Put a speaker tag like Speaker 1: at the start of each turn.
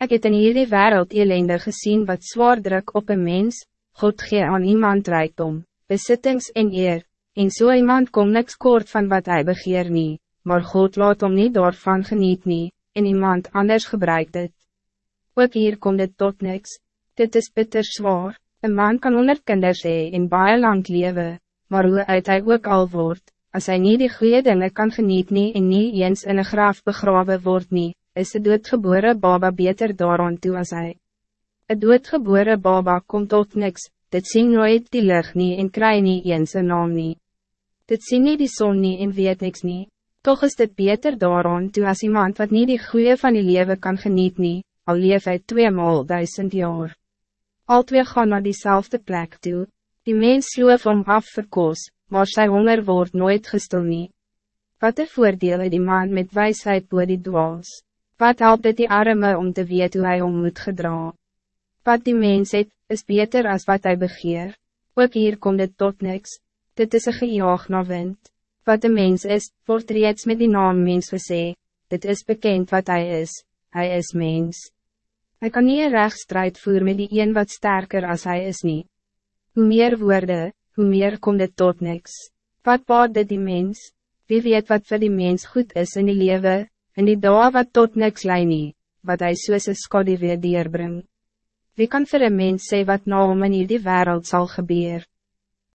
Speaker 1: Ik het in hierdie wereld elende gezien wat zwaar druk op een mens, God gee aan iemand rijkdom, besittings en eer, en zo so iemand kom niks kort van wat hij begeer nie, maar God laat om niet daarvan geniet nie, en iemand anders gebruikt het. Ook hier komt het tot niks, dit is bitter zwaar, een man kan onder kinders hee en baie lang leven, maar hoe uit hij ook al wordt, als hij niet die goede dingen kan geniet nie en niet eens in een graaf begraven wordt nie, is de doodgebore baba beter daaraan toe as hy. Een doodgebore baba komt tot niks, dit sien nooit die lucht nie en kry nie eens een naam nie. Dit sien nie die zon nie en weet niks nie, toch is dit beter daaraan toe as iemand wat niet die goede van die leven kan geniet nie, al leef hy tweemaal duizend jaar. Al twee gaan naar diezelfde plek toe, die mens sloof om af verkoos, maar sy honger wordt nooit gestil nie. Wat een voordeel die man met wijsheid boor die dwaals? Wat helpt het die arme om te weten hoe hij om moet gedra? Wat die mens het, is beter als wat hij begeer. Ook hier komt het tot niks. Dit is een gejaag na wind. Wat de mens is, wordt reeds met die naam mens gesê. Dit is bekend wat hij is. Hij is mens. Hij kan niet een rechtsstrijd voeren met die een wat sterker als hij is niet. Hoe meer woorden, hoe meer komt het tot niks. Wat baat dit die mens? Wie weet wat voor die mens goed is in die leven? In die dag wat tot niks lei nie, wat hij soos een skade weer deurbring. Wie kan vir een mens sê wat nou om in die wereld zal gebeuren?